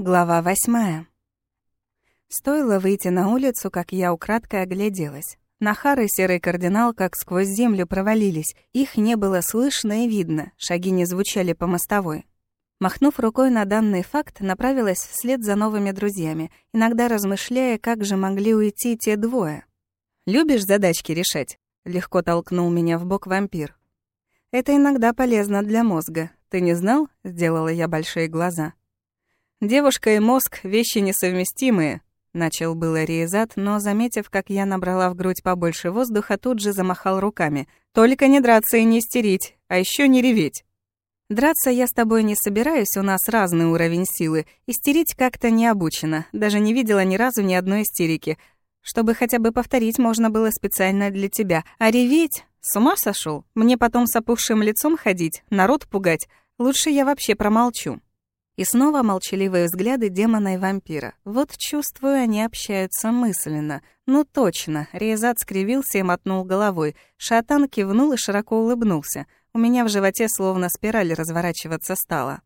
Глава восьмая. Стоило выйти на улицу, как я украдкой огляделась. Нахар и серый кардинал как сквозь землю провалились. Их не было слышно и видно, шаги не звучали по мостовой. Махнув рукой на данный факт, направилась вслед за новыми друзьями, иногда размышляя, как же могли уйти те двое. «Любишь задачки решать?» — легко толкнул меня в бок вампир. «Это иногда полезно для мозга. Ты не знал?» — сделала я большие глаза. «Девушка и мозг — вещи несовместимые», — начал было Риезат, но, заметив, как я набрала в грудь побольше воздуха, тут же замахал руками. «Только не драться и не истерить, а еще не реветь». «Драться я с тобой не собираюсь, у нас разный уровень силы. Истерить как-то не обучена, даже не видела ни разу ни одной истерики. Чтобы хотя бы повторить можно было специально для тебя. А реветь? С ума сошел? Мне потом с опухшим лицом ходить, народ пугать? Лучше я вообще промолчу». И снова молчаливые взгляды демона и вампира. Вот чувствую, они общаются мысленно. Ну точно. Резат скривился и мотнул головой. Шатан кивнул и широко улыбнулся. У меня в животе словно спираль разворачиваться стала.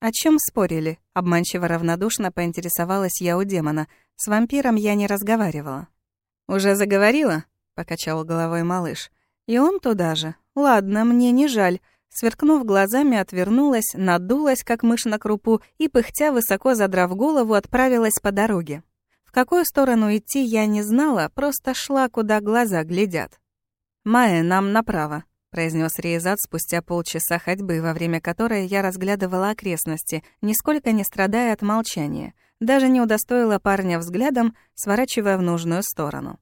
«О чем спорили?» — обманчиво равнодушно поинтересовалась я у демона. С вампиром я не разговаривала. «Уже заговорила?» — покачал головой малыш. «И он туда же. Ладно, мне не жаль. Сверкнув глазами, отвернулась, надулась, как мышь на крупу, и, пыхтя, высоко задрав голову, отправилась по дороге. В какую сторону идти я не знала, просто шла, куда глаза глядят. «Майя, нам направо», — произнес Рейзат спустя полчаса ходьбы, во время которой я разглядывала окрестности, нисколько не страдая от молчания. Даже не удостоила парня взглядом, сворачивая в нужную сторону.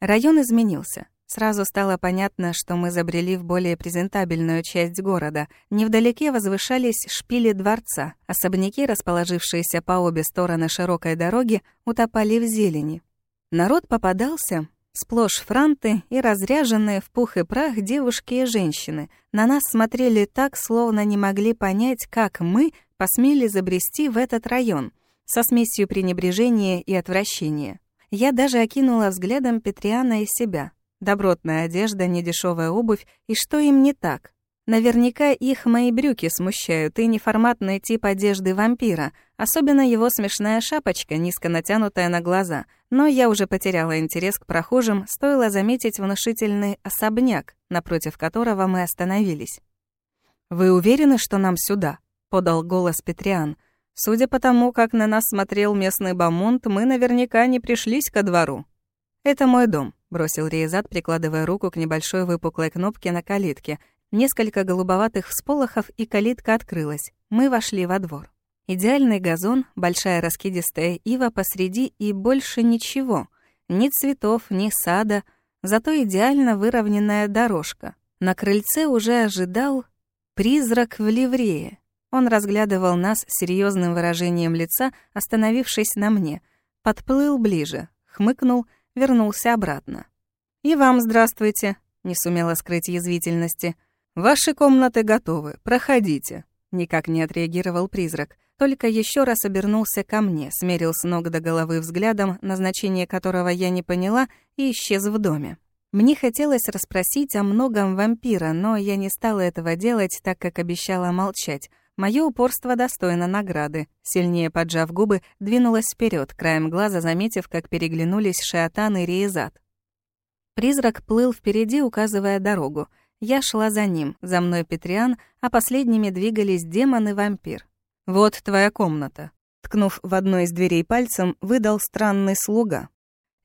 Район изменился. Сразу стало понятно, что мы забрели в более презентабельную часть города. Невдалеке возвышались шпили дворца. Особняки, расположившиеся по обе стороны широкой дороги, утопали в зелени. Народ попадался, сплошь франты и разряженные в пух и прах девушки и женщины. На нас смотрели так, словно не могли понять, как мы посмели забрести в этот район, со смесью пренебрежения и отвращения. Я даже окинула взглядом Петриана и себя. Добротная одежда, недешевая обувь, и что им не так? Наверняка их мои брюки смущают и неформатный тип одежды вампира, особенно его смешная шапочка, низко натянутая на глаза. Но я уже потеряла интерес к прохожим, стоило заметить внушительный особняк, напротив которого мы остановились. «Вы уверены, что нам сюда?» — подал голос Петриан. «Судя по тому, как на нас смотрел местный бамонт, мы наверняка не пришлись ко двору». «Это мой дом», бросил Рейзат, прикладывая руку к небольшой выпуклой кнопке на калитке. Несколько голубоватых всполохов, и калитка открылась. Мы вошли во двор. Идеальный газон, большая раскидистая ива посреди и больше ничего. Ни цветов, ни сада, зато идеально выровненная дорожка. На крыльце уже ожидал призрак в ливрее. Он разглядывал нас серьезным выражением лица, остановившись на мне. Подплыл ближе, хмыкнул — вернулся обратно. «И вам здравствуйте», — не сумела скрыть язвительности. «Ваши комнаты готовы, проходите», — никак не отреагировал призрак. Только еще раз обернулся ко мне, смерил с ног до головы взглядом, назначение которого я не поняла, и исчез в доме. Мне хотелось расспросить о многом вампира, но я не стала этого делать, так как обещала молчать. Мое упорство достойно награды. Сильнее поджав губы, двинулась вперед, краем глаза заметив, как переглянулись Шиатан и Риезат. Призрак плыл впереди, указывая дорогу. Я шла за ним, за мной Петриан, а последними двигались демон и вампир. «Вот твоя комната», — ткнув в одной из дверей пальцем, выдал странный слуга.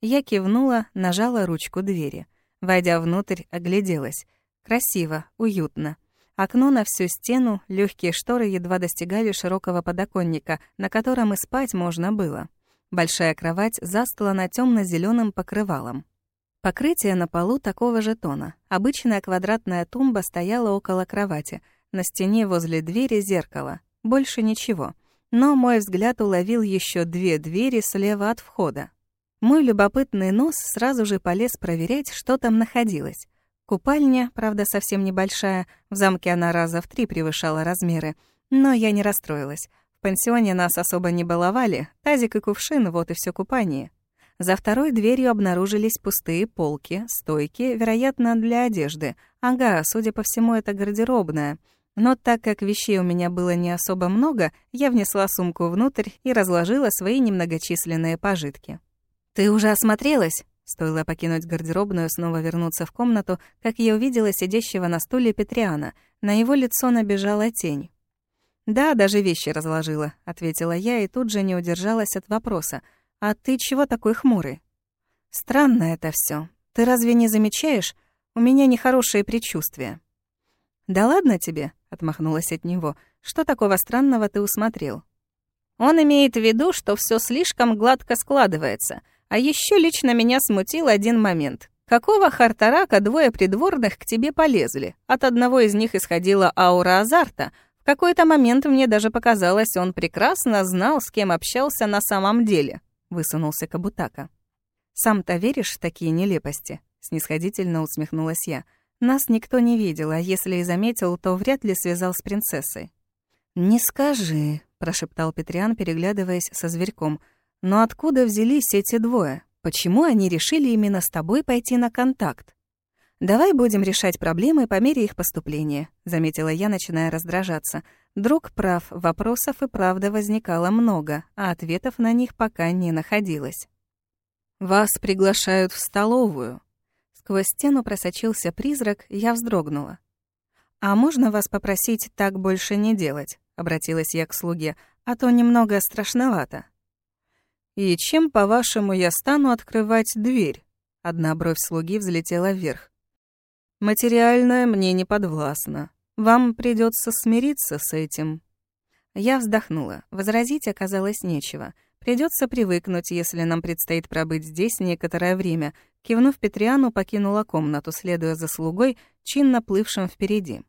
Я кивнула, нажала ручку двери. Войдя внутрь, огляделась. Красиво, уютно. Окно на всю стену, легкие шторы едва достигали широкого подоконника, на котором и спать можно было. Большая кровать застлана темно зеленым покрывалом. Покрытие на полу такого же тона. Обычная квадратная тумба стояла около кровати. На стене возле двери зеркало. Больше ничего. Но мой взгляд уловил еще две двери слева от входа. Мой любопытный нос сразу же полез проверять, что там находилось. Купальня, правда, совсем небольшая, в замке она раза в три превышала размеры, но я не расстроилась. В пансионе нас особо не баловали, тазик и кувшин, вот и все купание. За второй дверью обнаружились пустые полки, стойки, вероятно, для одежды. Ага, судя по всему, это гардеробная. Но так как вещей у меня было не особо много, я внесла сумку внутрь и разложила свои немногочисленные пожитки. «Ты уже осмотрелась?» Стоило покинуть гардеробную, снова вернуться в комнату, как я увидела сидящего на стуле Петриана. На его лицо набежала тень. «Да, даже вещи разложила», — ответила я и тут же не удержалась от вопроса. «А ты чего такой хмурый?» «Странно это все. Ты разве не замечаешь? У меня нехорошие предчувствия». «Да ладно тебе», — отмахнулась от него. «Что такого странного ты усмотрел?» «Он имеет в виду, что все слишком гладко складывается. А еще лично меня смутил один момент. Какого хартарака двое придворных к тебе полезли? От одного из них исходила аура азарта. В какой-то момент мне даже показалось, он прекрасно знал, с кем общался на самом деле», — высунулся Кабутака. «Сам-то веришь в такие нелепости?» — снисходительно усмехнулась я. Нас никто не видел, а если и заметил, то вряд ли связал с принцессой. «Не скажи», — прошептал Петриан, переглядываясь со зверьком. «Но откуда взялись эти двое? Почему они решили именно с тобой пойти на контакт?» «Давай будем решать проблемы по мере их поступления», — заметила я, начиная раздражаться. Друг прав, вопросов и правда возникало много, а ответов на них пока не находилось. «Вас приглашают в столовую», Сквозь стену просочился призрак, я вздрогнула. «А можно вас попросить так больше не делать?» — обратилась я к слуге, «а то немного страшновато». «И чем, по-вашему, я стану открывать дверь?» Одна бровь слуги взлетела вверх. «Материальное мне не подвластно. Вам придется смириться с этим». Я вздохнула. Возразить оказалось нечего — Придется привыкнуть, если нам предстоит пробыть здесь некоторое время. Кивнув Петриану, покинула комнату, следуя за слугой, чинно плывшим впереди.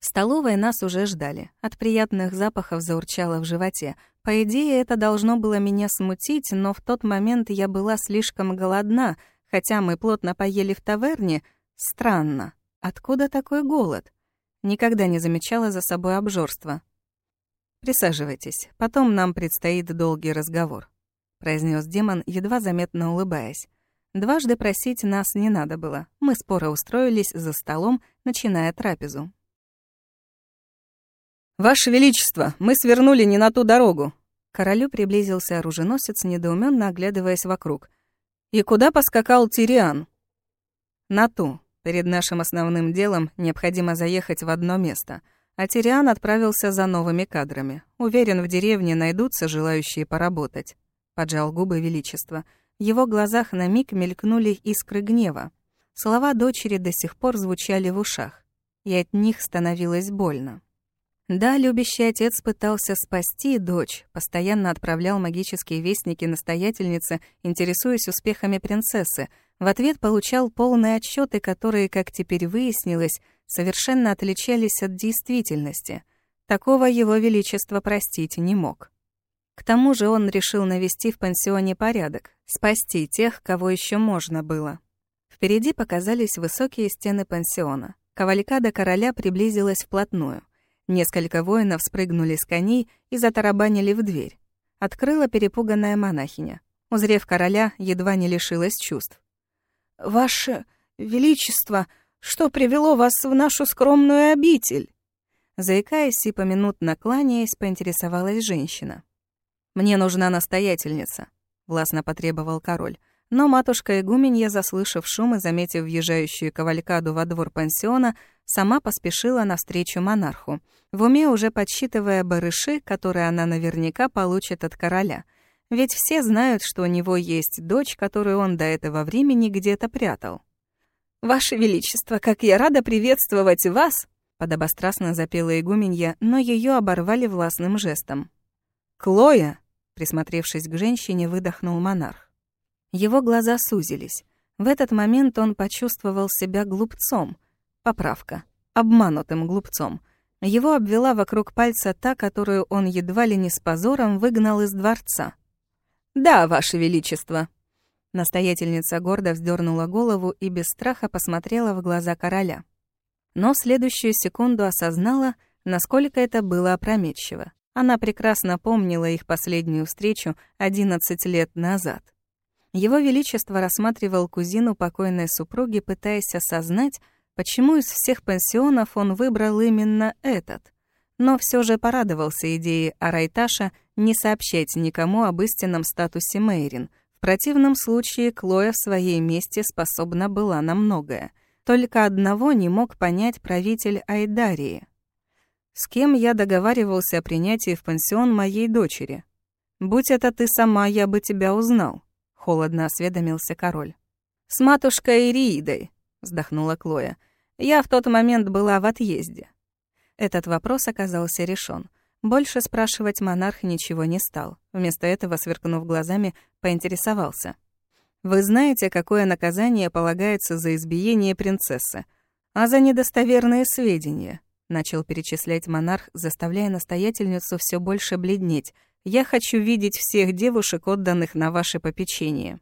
В столовой нас уже ждали. От приятных запахов заурчало в животе. По идее, это должно было меня смутить, но в тот момент я была слишком голодна, хотя мы плотно поели в таверне. Странно. Откуда такой голод? Никогда не замечала за собой обжорства. «Присаживайтесь, потом нам предстоит долгий разговор», — произнес демон, едва заметно улыбаясь. Дважды просить нас не надо было. Мы споро устроились за столом, начиная трапезу. «Ваше Величество, мы свернули не на ту дорогу!» К королю приблизился оруженосец, недоуменно оглядываясь вокруг. «И куда поскакал Тириан?» «На ту. Перед нашим основным делом необходимо заехать в одно место — а Тириан отправился за новыми кадрами. Уверен, в деревне найдутся желающие поработать. Поджал губы Величество. В его глазах на миг мелькнули искры гнева. Слова дочери до сих пор звучали в ушах, и от них становилось больно. Да, любящий отец пытался спасти дочь, постоянно отправлял магические вестники настоятельнице, интересуясь успехами принцессы. В ответ получал полные отчеты, которые, как теперь выяснилось, совершенно отличались от действительности. Такого его величество простить не мог. К тому же он решил навести в пансионе порядок, спасти тех, кого еще можно было. Впереди показались высокие стены пансиона. Кавалькада короля приблизилась вплотную. Несколько воинов спрыгнули с коней и затарабанили в дверь. Открыла перепуганная монахиня. Узрев короля, едва не лишилась чувств. «Ваше Величество!» Что привело вас в нашу скромную обитель?» Заикаясь и поминутно кланяясь, поинтересовалась женщина. «Мне нужна настоятельница», — властно потребовал король. Но матушка игуменья, заслышав шум и заметив въезжающую кавалькаду во двор пансиона, сама поспешила навстречу монарху, в уме уже подсчитывая барыши, которые она наверняка получит от короля. Ведь все знают, что у него есть дочь, которую он до этого времени где-то прятал. «Ваше Величество, как я рада приветствовать вас!» Подобострастно запела игуменья, но ее оборвали властным жестом. «Клоя!» Присмотревшись к женщине, выдохнул монарх. Его глаза сузились. В этот момент он почувствовал себя глупцом. Поправка. Обманутым глупцом. Его обвела вокруг пальца та, которую он едва ли не с позором выгнал из дворца. «Да, Ваше Величество», Настоятельница гордо вздернула голову и без страха посмотрела в глаза короля. Но следующую секунду осознала, насколько это было опрометчиво. Она прекрасно помнила их последнюю встречу 11 лет назад. Его Величество рассматривал кузину покойной супруги, пытаясь осознать, Почему из всех пансионов он выбрал именно этот? Но все же порадовался идее Арайташа не сообщать никому об истинном статусе Мейрин. В противном случае Клоя в своей месте способна была на многое. Только одного не мог понять правитель Айдарии. С кем я договаривался о принятии в пансион моей дочери? Будь это ты сама, я бы тебя узнал, холодно осведомился король. С матушкой Ириидой, вздохнула Клоя. Я в тот момент была в отъезде. Этот вопрос оказался решен. Больше спрашивать монарх ничего не стал. Вместо этого, сверкнув глазами, поинтересовался. «Вы знаете, какое наказание полагается за избиение принцессы? А за недостоверные сведения?» Начал перечислять монарх, заставляя настоятельницу все больше бледнеть. «Я хочу видеть всех девушек, отданных на ваше попечение».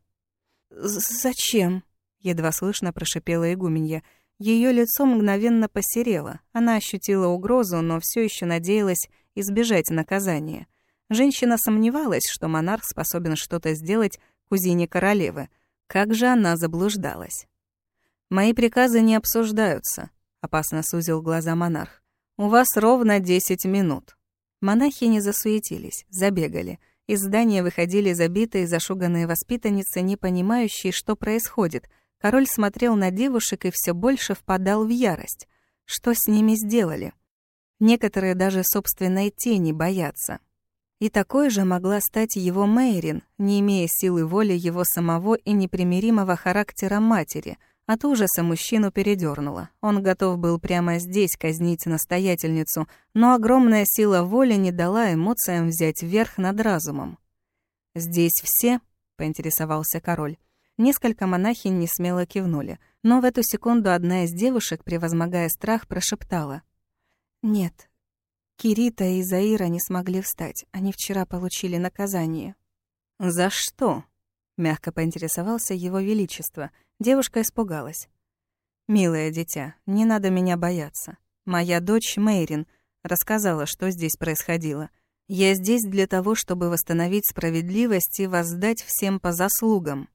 «Зачем?» — едва слышно прошипела игуменья — ее лицо мгновенно посерело. Она ощутила угрозу, но все еще надеялась избежать наказания. Женщина сомневалась, что монарх способен что-то сделать кузине королевы. Как же она заблуждалась. «Мои приказы не обсуждаются», — опасно сузил глаза монарх. «У вас ровно десять минут». Монахи не засуетились, забегали. Из здания выходили забитые, зашуганные воспитанницы, не понимающие, что происходит — Король смотрел на девушек и все больше впадал в ярость. Что с ними сделали? Некоторые даже собственной тени боятся. И такой же могла стать его Мейрин, не имея силы воли его самого и непримиримого характера матери. От ужаса мужчину передернуло. Он готов был прямо здесь казнить настоятельницу, но огромная сила воли не дала эмоциям взять верх над разумом. «Здесь все?» — поинтересовался король. Несколько монахинь не смело кивнули, но в эту секунду одна из девушек, превозмогая страх, прошептала. «Нет, Кирита и Заира не смогли встать. Они вчера получили наказание». «За что?» — мягко поинтересовался его величество. Девушка испугалась. «Милое дитя, не надо меня бояться. Моя дочь Мейрин рассказала, что здесь происходило. Я здесь для того, чтобы восстановить справедливость и воздать всем по заслугам».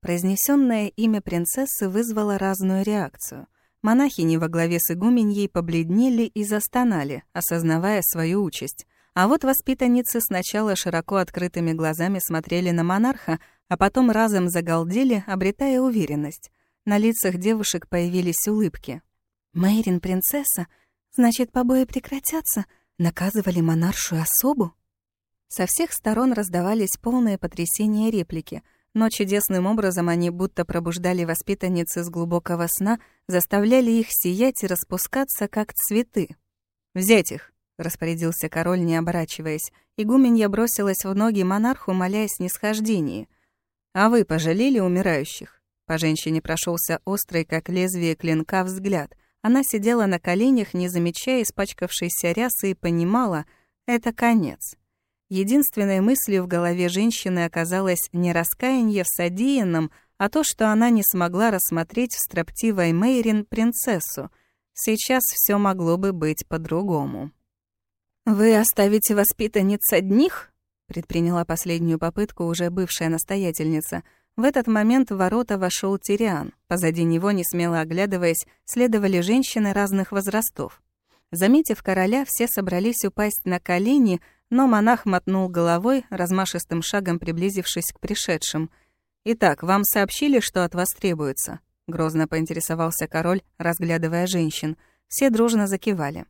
Произнесенное имя принцессы вызвало разную реакцию. Монахини во главе с игуменьей побледнели и застонали, осознавая свою участь. А вот воспитанницы сначала широко открытыми глазами смотрели на монарха, а потом разом загалдели, обретая уверенность. На лицах девушек появились улыбки. «Мэйрин принцесса? Значит, побои прекратятся? Наказывали монаршую особу?» Со всех сторон раздавались полные потрясения реплики — но чудесным образом они будто пробуждали воспитанниц из глубокого сна, заставляли их сиять и распускаться, как цветы. «Взять их!» — распорядился король, не оборачиваясь. Игуменья бросилась в ноги монарху, моляя снисхождении. «А вы пожалели умирающих?» По женщине прошелся острый, как лезвие клинка, взгляд. Она сидела на коленях, не замечая испачкавшейся рясы, и понимала — это конец. Единственной мыслью в голове женщины оказалось не раскаяние в содеянном, а то, что она не смогла рассмотреть в строптивой Мейрин принцессу. Сейчас все могло бы быть по-другому. «Вы оставите воспитанниц одних?» Предприняла последнюю попытку уже бывшая настоятельница. В этот момент в ворота вошел Тириан. Позади него, не смело оглядываясь, следовали женщины разных возрастов. Заметив короля, все собрались упасть на колени, но монах мотнул головой, размашистым шагом приблизившись к пришедшим. «Итак, вам сообщили, что от вас требуется?» — грозно поинтересовался король, разглядывая женщин. Все дружно закивали.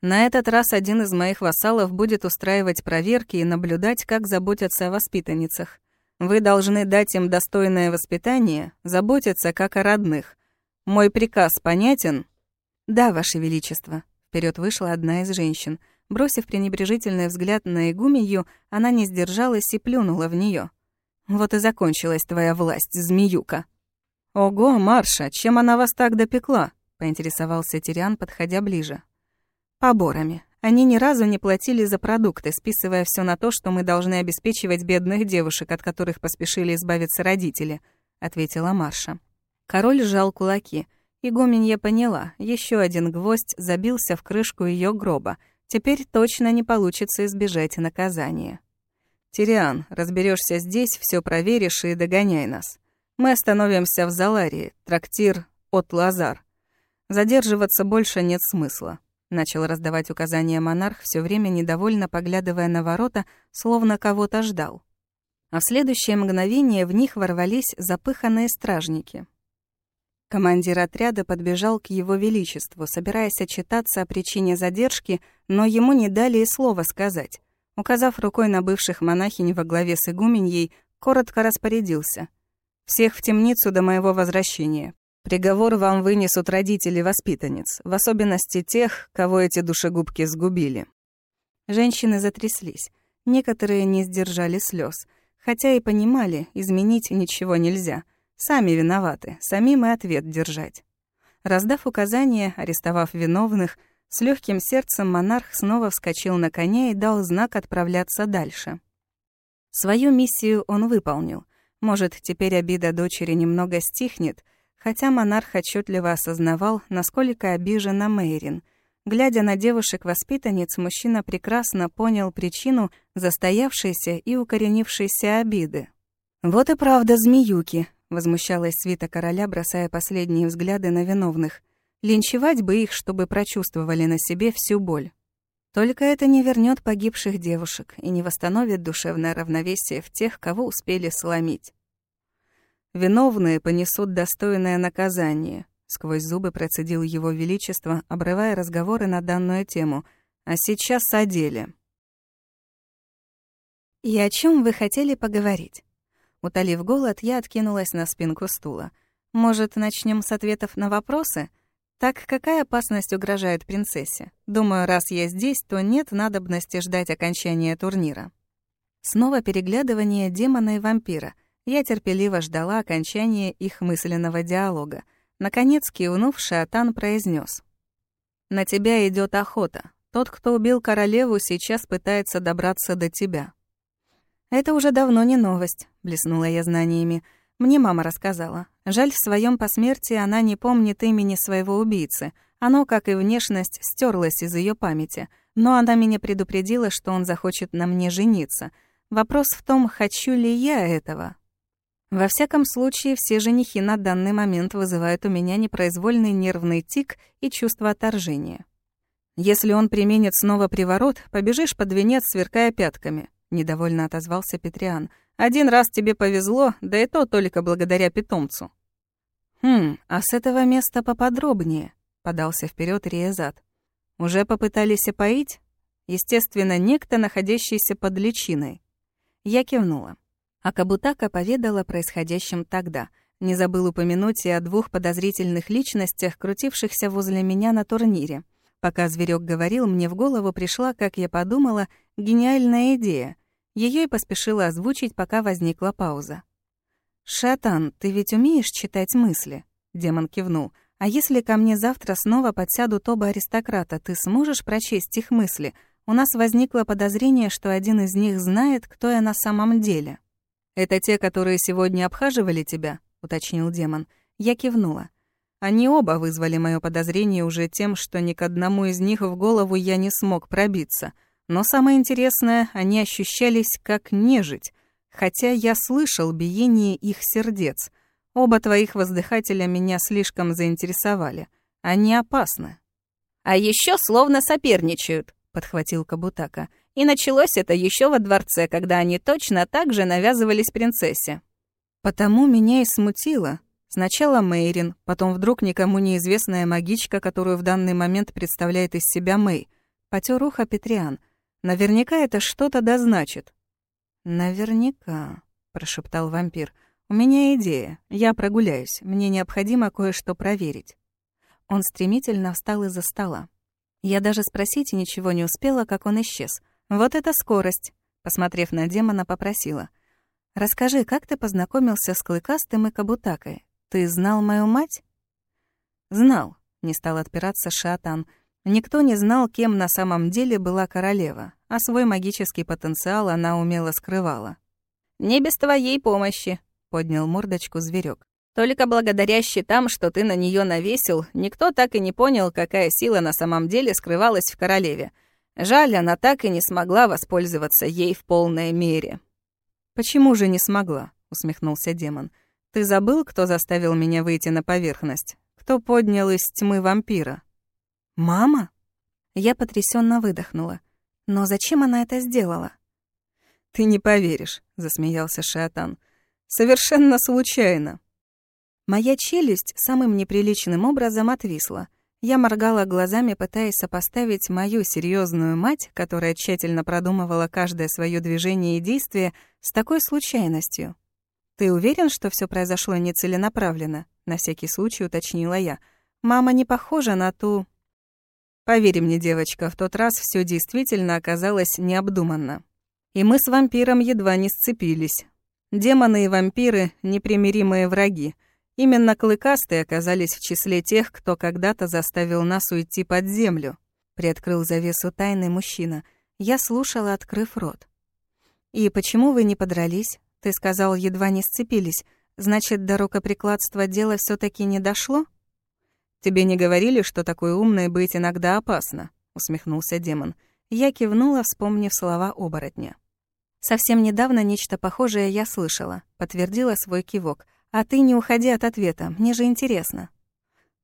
«На этот раз один из моих вассалов будет устраивать проверки и наблюдать, как заботятся о воспитанницах. Вы должны дать им достойное воспитание, заботиться как о родных. Мой приказ понятен?» «Да, Ваше Величество», — вперед вышла одна из женщин — Бросив пренебрежительный взгляд на игуменью, она не сдержалась и плюнула в нее. «Вот и закончилась твоя власть, змеюка!» «Ого, Марша, чем она вас так допекла?» — поинтересовался Тириан, подходя ближе. «Поборами. Они ни разу не платили за продукты, списывая все на то, что мы должны обеспечивать бедных девушек, от которых поспешили избавиться родители», — ответила Марша. Король сжал кулаки. Игуменья поняла, еще один гвоздь забился в крышку ее гроба — Теперь точно не получится избежать наказания. «Тириан, разберешься здесь, все проверишь и догоняй нас. Мы остановимся в Заларии, трактир от Лазар. Задерживаться больше нет смысла. Начал раздавать указания монарх, все время недовольно поглядывая на ворота, словно кого-то ждал. А в следующее мгновение в них ворвались запыханные стражники. Командир отряда подбежал к его величеству, собираясь отчитаться о причине задержки, но ему не дали и слова сказать. Указав рукой на бывших монахинь во главе с игуменьей, коротко распорядился. «Всех в темницу до моего возвращения. Приговор вам вынесут родители воспитанниц, в особенности тех, кого эти душегубки сгубили». Женщины затряслись. Некоторые не сдержали слез, хотя и понимали, изменить ничего нельзя. Сами виноваты, самим и ответ держать. Раздав указания, арестовав виновных, с легким сердцем монарх снова вскочил на коня и дал знак отправляться дальше. Свою миссию он выполнил. Может, теперь обида дочери немного стихнет, хотя монарх отчетливо осознавал, насколько обижена Мейрин. Глядя на девушек-воспитанниц, мужчина прекрасно понял причину застоявшейся и укоренившейся обиды. «Вот и правда змеюки», — возмущалась свита короля, бросая последние взгляды на виновных. Линчевать бы их, чтобы прочувствовали на себе всю боль. Только это не вернет погибших девушек и не восстановит душевное равновесие в тех, кого успели сломить. Виновные понесут достойное наказание, сквозь зубы процедил его величество, обрывая разговоры на данную тему. А сейчас о деле. «И о чем вы хотели поговорить?» Утолив голод, я откинулась на спинку стула. «Может, начнем с ответов на вопросы?» Так какая опасность угрожает принцессе? Думаю, раз я здесь, то нет надобности ждать окончания турнира. Снова переглядывание демона и вампира. Я терпеливо ждала окончания их мысленного диалога. Наконец, кивнув, Шатан произнес: «На тебя идет охота. Тот, кто убил королеву, сейчас пытается добраться до тебя». «Это уже давно не новость», — блеснула я знаниями. Мне мама рассказала. Жаль, в своем посмертии она не помнит имени своего убийцы. Оно, как и внешность, стерлось из ее памяти. Но она меня предупредила, что он захочет на мне жениться. Вопрос в том, хочу ли я этого. Во всяком случае, все женихи на данный момент вызывают у меня непроизвольный нервный тик и чувство отторжения. Если он применит снова приворот, побежишь под венец, сверкая пятками, недовольно отозвался Петриан. Один раз тебе повезло, да и то только благодаря питомцу». «Хм, а с этого места поподробнее», — подался вперед Риезат. «Уже попытались опоить? Естественно, некто, находящийся под личиной». Я кивнула. А Кабутака поведала о происходящем тогда. Не забыл упомянуть и о двух подозрительных личностях, крутившихся возле меня на турнире. Пока зверек говорил, мне в голову пришла, как я подумала, гениальная идея — ее и поспешила озвучить, пока возникла пауза. «Шатан, ты ведь умеешь читать мысли?» Демон кивнул. «А если ко мне завтра снова подсядут оба аристократа, ты сможешь прочесть их мысли? У нас возникло подозрение, что один из них знает, кто я на самом деле». «Это те, которые сегодня обхаживали тебя?» — уточнил демон. Я кивнула. Они оба вызвали мое подозрение уже тем, что ни к одному из них в голову я не смог пробиться — но самое интересное, они ощущались как нежить, хотя я слышал биение их сердец. Оба твоих воздыхателя меня слишком заинтересовали. Они опасны. А еще словно соперничают, подхватил Кабутака. И началось это еще во дворце, когда они точно так же навязывались принцессе. Потому меня и смутило. Сначала Мейрин, потом вдруг никому неизвестная магичка, которую в данный момент представляет из себя Мэй. Потер ухо Петриан — Наверняка это что-то да. Наверняка, прошептал вампир. У меня идея. Я прогуляюсь. Мне необходимо кое-что проверить. Он стремительно встал из-за стола. Я даже спросить ничего не успела, как он исчез. Вот это скорость, посмотрев на демона, попросила. Расскажи, как ты познакомился с Клыкастым и Кабутакой? Ты знал мою мать? Знал, не стал отпираться Шатан. Никто не знал, кем на самом деле была королева, а свой магический потенциал она умело скрывала. «Не без твоей помощи», — поднял мордочку зверек. «Только благодаря щитам, что ты на нее навесил, никто так и не понял, какая сила на самом деле скрывалась в королеве. Жаль, она так и не смогла воспользоваться ей в полной мере». «Почему же не смогла?» — усмехнулся демон. «Ты забыл, кто заставил меня выйти на поверхность? кто поднял из тьмы вампира. «Мама?» Я потрясенно выдохнула. Но зачем она это сделала? «Ты не поверишь», — засмеялся Шиатан. «Совершенно случайно». Моя челюсть самым неприличным образом отвисла. Я моргала глазами, пытаясь сопоставить мою серьезную мать, которая тщательно продумывала каждое свое движение и действие, с такой случайностью. «Ты уверен, что все произошло нецеленаправленно?» — на всякий случай уточнила я. «Мама не похожа на ту...» «Поверь мне, девочка, в тот раз все действительно оказалось необдуманно. И мы с вампиром едва не сцепились. Демоны и вампиры — непримиримые враги. Именно клыкастые оказались в числе тех, кто когда-то заставил нас уйти под землю. Приоткрыл завесу тайны мужчина. Я слушала, открыв рот. «И почему вы не подрались? Ты сказал, едва не сцепились. Значит, до рукоприкладства дело все таки не дошло?» «Тебе не говорили, что такой умной быть иногда опасно?» — усмехнулся демон. Я кивнула, вспомнив слова оборотня. Совсем недавно нечто похожее я слышала, подтвердила свой кивок. А ты не уходи от ответа, мне же интересно.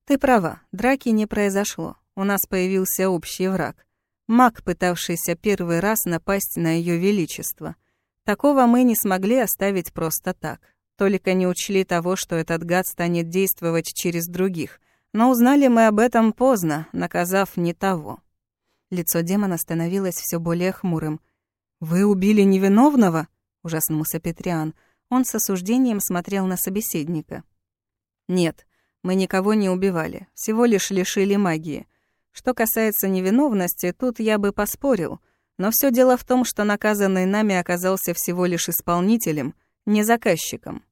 Ты права, драки не произошло. У нас появился общий враг. Маг, пытавшийся первый раз напасть на ее величество. Такого мы не смогли оставить просто так. Только не учли того, что этот гад станет действовать через других. Но узнали мы об этом поздно, наказав не того. Лицо демона становилось все более хмурым. «Вы убили невиновного?» — ужаснулся Петриан. Он с осуждением смотрел на собеседника. «Нет, мы никого не убивали, всего лишь лишили магии. Что касается невиновности, тут я бы поспорил, но все дело в том, что наказанный нами оказался всего лишь исполнителем, не заказчиком.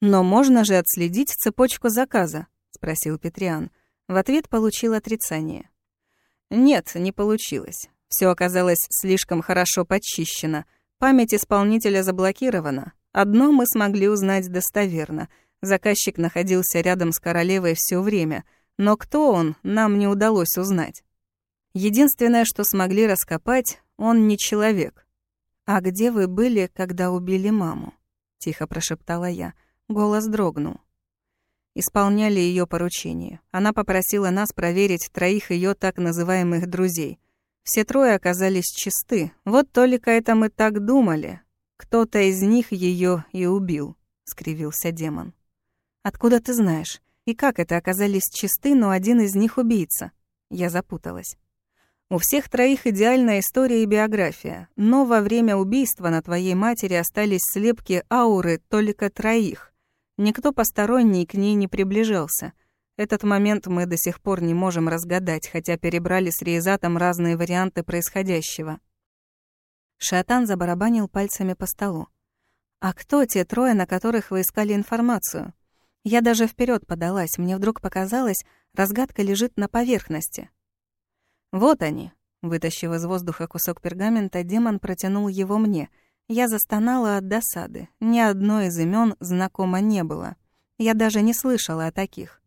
Но можно же отследить цепочку заказа?» — спросил Петриан. В ответ получил отрицание. «Нет, не получилось. Все оказалось слишком хорошо подчищено. Память исполнителя заблокирована. Одно мы смогли узнать достоверно. Заказчик находился рядом с королевой все время, но кто он, нам не удалось узнать. Единственное, что смогли раскопать, он не человек. «А где вы были, когда убили маму?» — тихо прошептала я. Голос дрогнул. Исполняли ее поручение. Она попросила нас проверить троих ее так называемых друзей — все трое оказались чисты. Вот только это мы так думали. Кто-то из них ее и убил, скривился демон. Откуда ты знаешь? И как это оказались чисты, но один из них убийца? Я запуталась. У всех троих идеальная история и биография, но во время убийства на твоей матери остались слепки ауры только троих. Никто посторонний к ней не приближался. Этот момент мы до сих пор не можем разгадать, хотя перебрали с Риезатом разные варианты происходящего. Шатан забарабанил пальцами по столу. «А кто те трое, на которых вы искали информацию?» Я даже вперед подалась, мне вдруг показалось, разгадка лежит на поверхности. «Вот они», — вытащив из воздуха кусок пергамента, демон протянул его мне. Я застонала от досады. Ни одно из имен знакомо не было. Я даже не слышала о таких.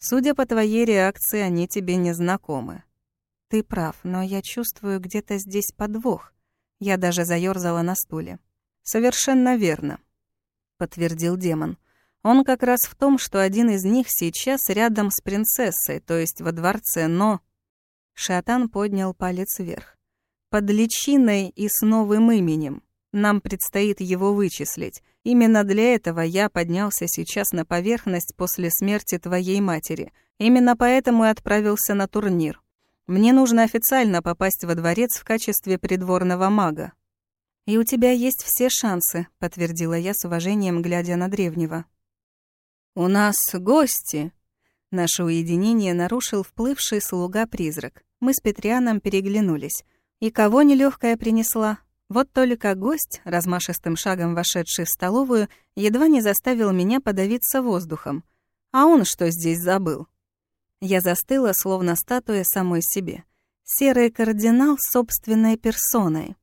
Судя по твоей реакции, они тебе не знакомы. Ты прав, но я чувствую где-то здесь подвох. Я даже заёрзала на стуле. Совершенно верно, подтвердил демон. Он как раз в том, что один из них сейчас рядом с принцессой, то есть во дворце, но... Шатан поднял палец вверх. Под личиной и с новым именем. Нам предстоит его вычислить. Именно для этого я поднялся сейчас на поверхность после смерти твоей матери. Именно поэтому и отправился на турнир. Мне нужно официально попасть во дворец в качестве придворного мага. «И у тебя есть все шансы», — подтвердила я с уважением, глядя на древнего. «У нас гости!» Наше уединение нарушил вплывший слуга-призрак. Мы с Петрианом переглянулись. И кого нелегкая принесла? Вот только гость, размашистым шагом вошедший в столовую, едва не заставил меня подавиться воздухом. А он что здесь забыл? Я застыла, словно статуя самой себе. Серый кардинал собственной персоной.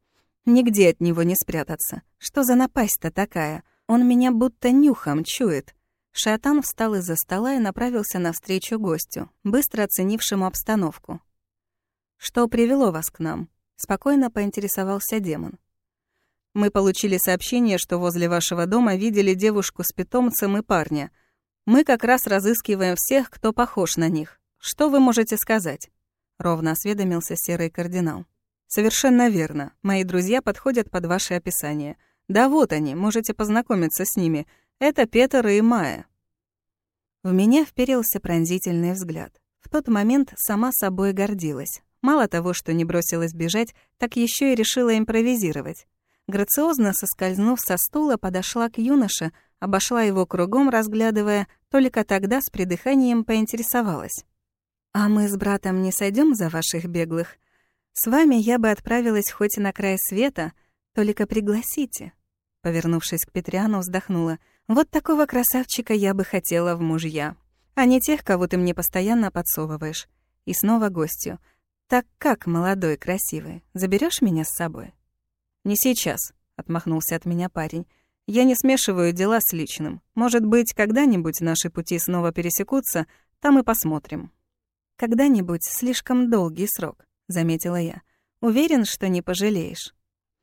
Нигде от него не спрятаться. Что за напасть-то такая? Он меня будто нюхом чует. Шатан встал из-за стола и направился навстречу гостю, быстро оценившему обстановку. «Что привело вас к нам?» Спокойно поинтересовался демон. «Мы получили сообщение, что возле вашего дома видели девушку с питомцем и парня. Мы как раз разыскиваем всех, кто похож на них. Что вы можете сказать?» Ровно осведомился серый кардинал. «Совершенно верно. Мои друзья подходят под ваше описание. Да вот они, можете познакомиться с ними. Это Петр и Майя». В меня вперился пронзительный взгляд. В тот момент сама собой гордилась. Мало того, что не бросилась бежать, так еще и решила импровизировать. Грациозно соскользнув со стула, подошла к юноше, обошла его кругом, разглядывая, только тогда с придыханием поинтересовалась. «А мы с братом не сойдем за ваших беглых? С вами я бы отправилась хоть на край света, только пригласите». Повернувшись к Петриану, вздохнула. «Вот такого красавчика я бы хотела в мужья, а не тех, кого ты мне постоянно подсовываешь». И снова гостю. «Так как, молодой, красивый, заберешь меня с собой?» «Не сейчас», — отмахнулся от меня парень. «Я не смешиваю дела с личным. Может быть, когда-нибудь наши пути снова пересекутся, там и посмотрим». «Когда-нибудь слишком долгий срок», — заметила я. «Уверен, что не пожалеешь».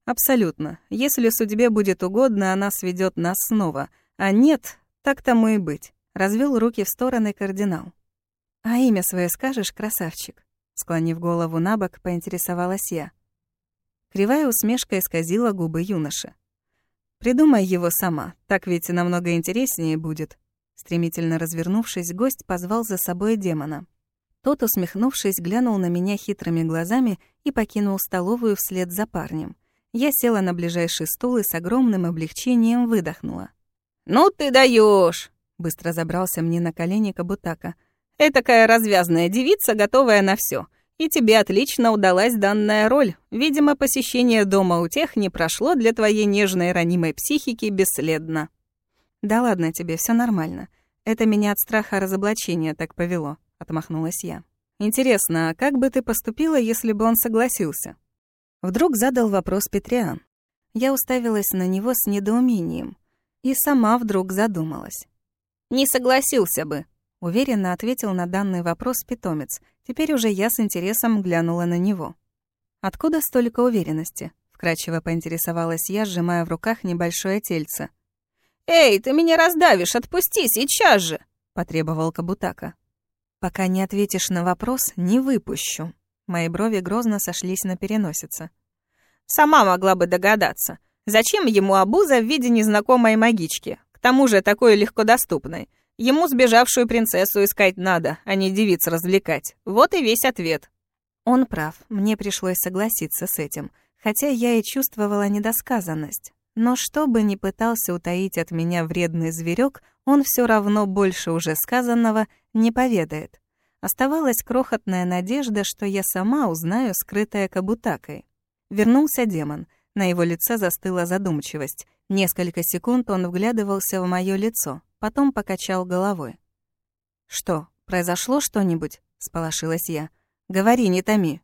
«Абсолютно. Если судьбе будет угодно, она сведет нас снова. А нет, так тому и быть», — развел руки в стороны кардинал. «А имя свое скажешь, красавчик?» Склонив голову на бок, поинтересовалась я. Кривая усмешка исказила губы юноши. «Придумай его сама, так ведь намного интереснее будет». Стремительно развернувшись, гость позвал за собой демона. Тот, усмехнувшись, глянул на меня хитрыми глазами и покинул столовую вслед за парнем. Я села на ближайший стул и с огромным облегчением выдохнула. «Ну ты даешь! быстро забрался мне на колени Кабутака — Этакая развязная девица, готовая на все. И тебе отлично удалась данная роль. Видимо, посещение дома у тех не прошло для твоей нежной ранимой психики бесследно. Да ладно тебе, все нормально. Это меня от страха разоблачения так повело, отмахнулась я. Интересно, а как бы ты поступила, если бы он согласился? Вдруг задал вопрос Петриан. Я уставилась на него с недоумением и сама вдруг задумалась. Не согласился бы, Уверенно ответил на данный вопрос питомец. Теперь уже я с интересом глянула на него. «Откуда столько уверенности?» — вкрадчиво поинтересовалась я, сжимая в руках небольшое тельце. «Эй, ты меня раздавишь! Отпусти сейчас же!» — потребовал Кабутака. «Пока не ответишь на вопрос, не выпущу». Мои брови грозно сошлись на переносице. «Сама могла бы догадаться. Зачем ему обуза в виде незнакомой магички? К тому же такой легкодоступной. Ему сбежавшую принцессу искать надо, а не девиц развлекать. Вот и весь ответ. Он прав, мне пришлось согласиться с этим, хотя я и чувствовала недосказанность. Но что бы ни пытался утаить от меня вредный зверек, он все равно больше уже сказанного не поведает. Оставалась крохотная надежда, что я сама узнаю скрытое кабутакой. Вернулся демон. На его лице застыла задумчивость. Несколько секунд он вглядывался в мое лицо, потом покачал головой. «Что, произошло что-нибудь?» — сполошилась я. «Говори, не томи».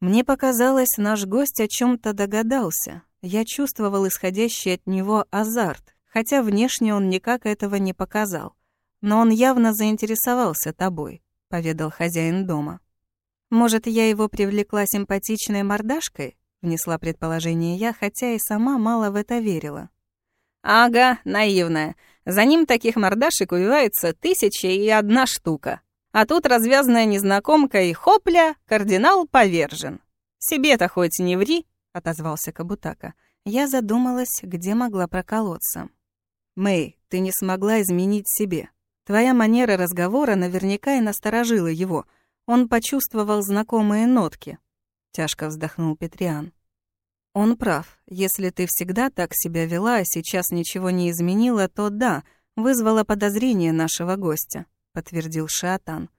Мне показалось, наш гость о чем то догадался. Я чувствовал исходящий от него азарт, хотя внешне он никак этого не показал. Но он явно заинтересовался тобой, — поведал хозяин дома. «Может, я его привлекла симпатичной мордашкой?» — внесла предположение я, хотя и сама мало в это верила. «Ага, наивная. За ним таких мордашек увивается тысяча и одна штука. А тут развязанная незнакомка и хопля, кардинал повержен. Себе-то хоть не ври», — отозвался Кабутака. Я задумалась, где могла проколоться. «Мэй, ты не смогла изменить себе. Твоя манера разговора наверняка и насторожила его. Он почувствовал знакомые нотки», — тяжко вздохнул Петриан. Он прав. Если ты всегда так себя вела, а сейчас ничего не изменила, то да, вызвало подозрение нашего гостя, подтвердил Шатан.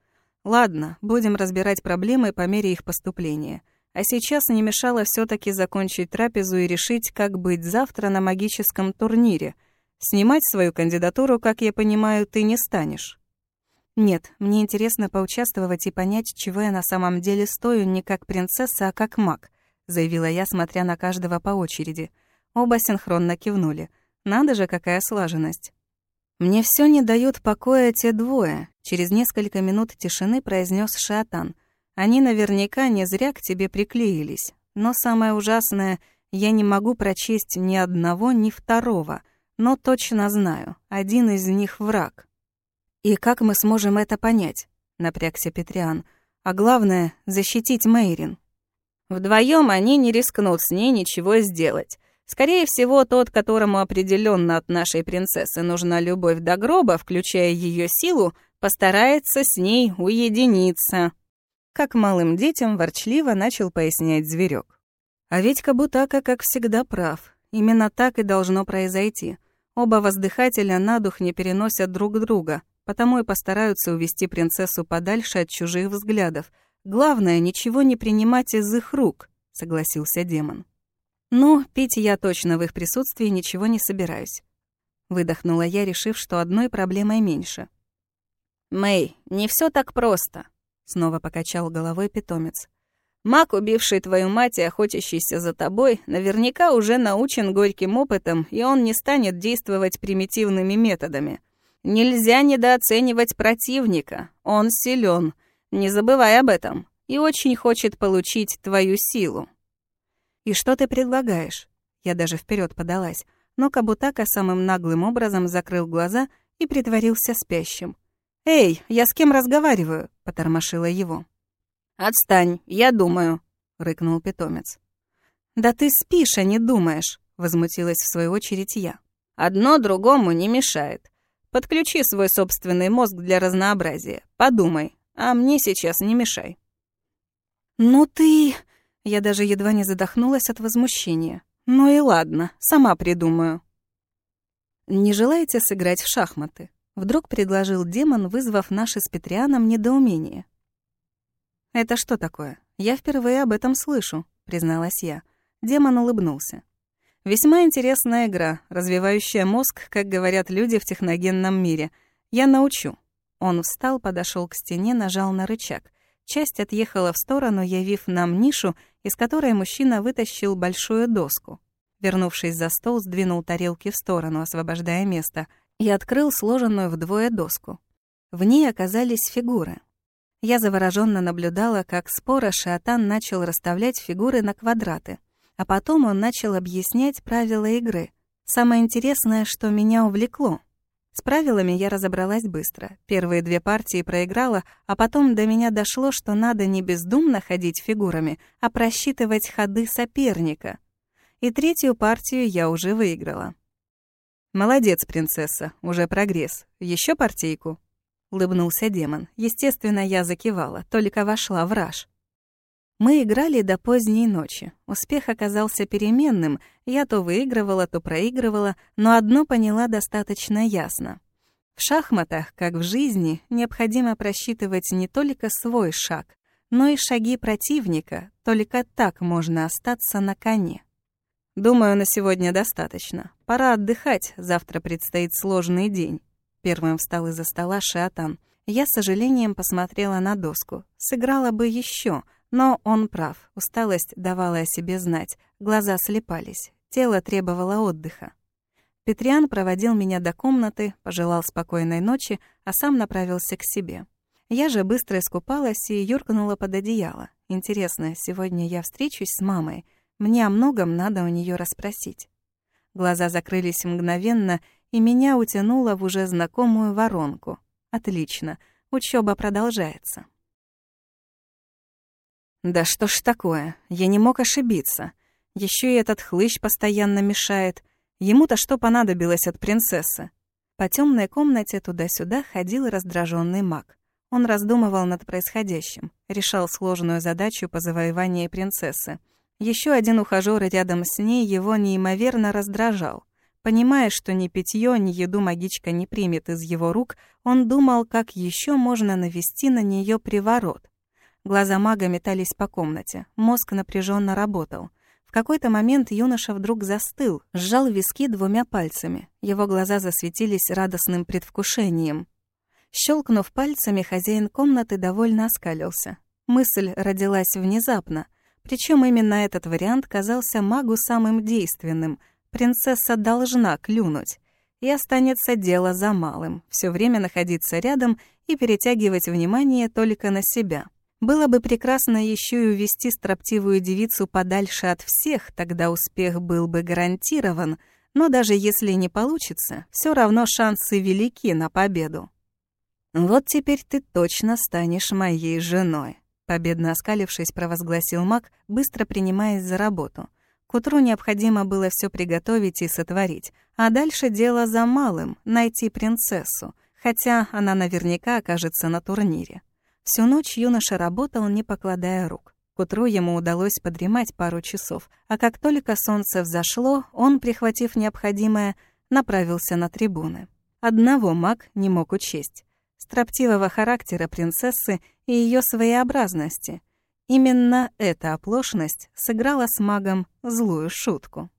Ладно, будем разбирать проблемы по мере их поступления. А сейчас не мешало все таки закончить трапезу и решить, как быть завтра на магическом турнире. Снимать свою кандидатуру, как я понимаю, ты не станешь. Нет, мне интересно поучаствовать и понять, чего я на самом деле стою не как принцесса, а как маг. — заявила я, смотря на каждого по очереди. Оба синхронно кивнули. Надо же, какая слаженность. «Мне все не дают покоя те двое», — через несколько минут тишины произнес Шатан. «Они наверняка не зря к тебе приклеились. Но самое ужасное, я не могу прочесть ни одного, ни второго. Но точно знаю, один из них враг». «И как мы сможем это понять?» — напрягся Петриан. «А главное — защитить Мейрин». Вдвоем они не рискнут с ней ничего сделать. Скорее всего, тот, которому определенно от нашей принцессы нужна любовь до гроба, включая ее силу, постарается с ней уединиться. Как малым детям ворчливо начал пояснять зверек. А ведь Кабутака, как всегда, прав. Именно так и должно произойти. Оба воздыхателя на дух не переносят друг друга, потому и постараются увести принцессу подальше от чужих взглядов. Главное, ничего не принимать из их рук, согласился демон. Ну, пить я точно в их присутствии ничего не собираюсь. Выдохнула я, решив, что одной проблемой меньше. «Мэй, не все так просто», — снова покачал головой питомец. «Маг, убивший твою мать и охотящийся за тобой, наверняка уже научен горьким опытом, и он не станет действовать примитивными методами. Нельзя недооценивать противника, он силен, не забывай об этом, и очень хочет получить твою силу». «И что ты предлагаешь?» Я даже вперед подалась, но Кабутака самым наглым образом закрыл глаза и притворился спящим. «Эй, я с кем разговариваю?» — потормошила его. «Отстань, я думаю», — рыкнул питомец. «Да ты спишь, а не думаешь», — возмутилась в свою очередь я. «Одно другому не мешает. Подключи свой собственный мозг для разнообразия. Подумай, а мне сейчас не мешай». «Ну ты...» Я даже едва не задохнулась от возмущения. «Ну и ладно, сама придумаю». «Не желаете сыграть в шахматы?» Вдруг предложил демон, вызвав наши с Петрианом недоумение. «Это что такое? Я впервые об этом слышу», — призналась я. Демон улыбнулся. «Весьма интересная игра, развивающая мозг, как говорят люди в техногенном мире. Я научу». Он встал, подошел к стене, нажал на рычаг. Часть отъехала в сторону, явив нам нишу, из которой мужчина вытащил большую доску. Вернувшись за стол, сдвинул тарелки в сторону, освобождая место, и открыл сложенную вдвое доску. В ней оказались фигуры. Я завороженно наблюдала, как спора Шиатан начал расставлять фигуры на квадраты, а потом он начал объяснять правила игры. Самое интересное, что меня увлекло — с правилами я разобралась быстро. Первые две партии проиграла, а потом до меня дошло, что надо не бездумно ходить фигурами, а просчитывать ходы соперника. И третью партию я уже выиграла. «Молодец, принцесса, уже прогресс. Еще партийку?» — улыбнулся демон. Естественно, я закивала, только вошла в раж. Мы играли до поздней ночи. Успех оказался переменным, я то выигрывала, то проигрывала, но одно поняла достаточно ясно. В шахматах, как в жизни, необходимо просчитывать не только свой шаг, но и шаги противника, только так можно остаться на коне. Думаю, на сегодня достаточно. Пора отдыхать, завтра предстоит сложный день. Первым встал из-за стола Шиатан. Я с сожалением посмотрела на доску. Сыграла бы еще, но он прав, усталость давала о себе знать, глаза слепались, тело требовало отдыха. Петриан проводил меня до комнаты, пожелал спокойной ночи, а сам направился к себе. Я же быстро искупалась и юркнула под одеяло. Интересно, сегодня я встречусь с мамой. Мне о многом надо у нее расспросить. Глаза закрылись мгновенно, и меня утянуло в уже знакомую воронку. Отлично, учеба продолжается. Да что ж такое? Я не мог ошибиться. Еще и этот хлыщ постоянно мешает. Ему-то что понадобилось от принцессы? По темной комнате туда-сюда ходил раздраженный маг. Он раздумывал над происходящим, решал сложную задачу по завоеванию принцессы. Еще один ухажёр рядом с ней его неимоверно раздражал. Понимая, что ни питье, ни еду магичка не примет из его рук, он думал, как еще можно навести на нее приворот. Глаза мага метались по комнате, мозг напряженно работал. В какой-то момент юноша вдруг застыл, сжал виски двумя пальцами. Его глаза засветились радостным предвкушением. Щелкнув пальцами, хозяин комнаты довольно оскалился. Мысль родилась внезапно. Причем именно этот вариант казался магу самым действенным. Принцесса должна клюнуть. И останется дело за малым. все время находиться рядом и перетягивать внимание только на себя. Было бы прекрасно еще и увести строптивую девицу подальше от всех, тогда успех был бы гарантирован, но даже если не получится, все равно шансы велики на победу. «Вот теперь ты точно станешь моей женой», — победно оскалившись, провозгласил маг, быстро принимаясь за работу. К утру необходимо было все приготовить и сотворить, а дальше дело за малым — найти принцессу, хотя она наверняка окажется на турнире. Всю ночь юноша работал, не покладая рук. К утру ему удалось подремать пару часов, а как только солнце взошло, он, прихватив необходимое, направился на трибуны. Одного маг не мог учесть — строптивого характера принцессы и ее своеобразности. Именно эта оплошность сыграла с магом злую шутку.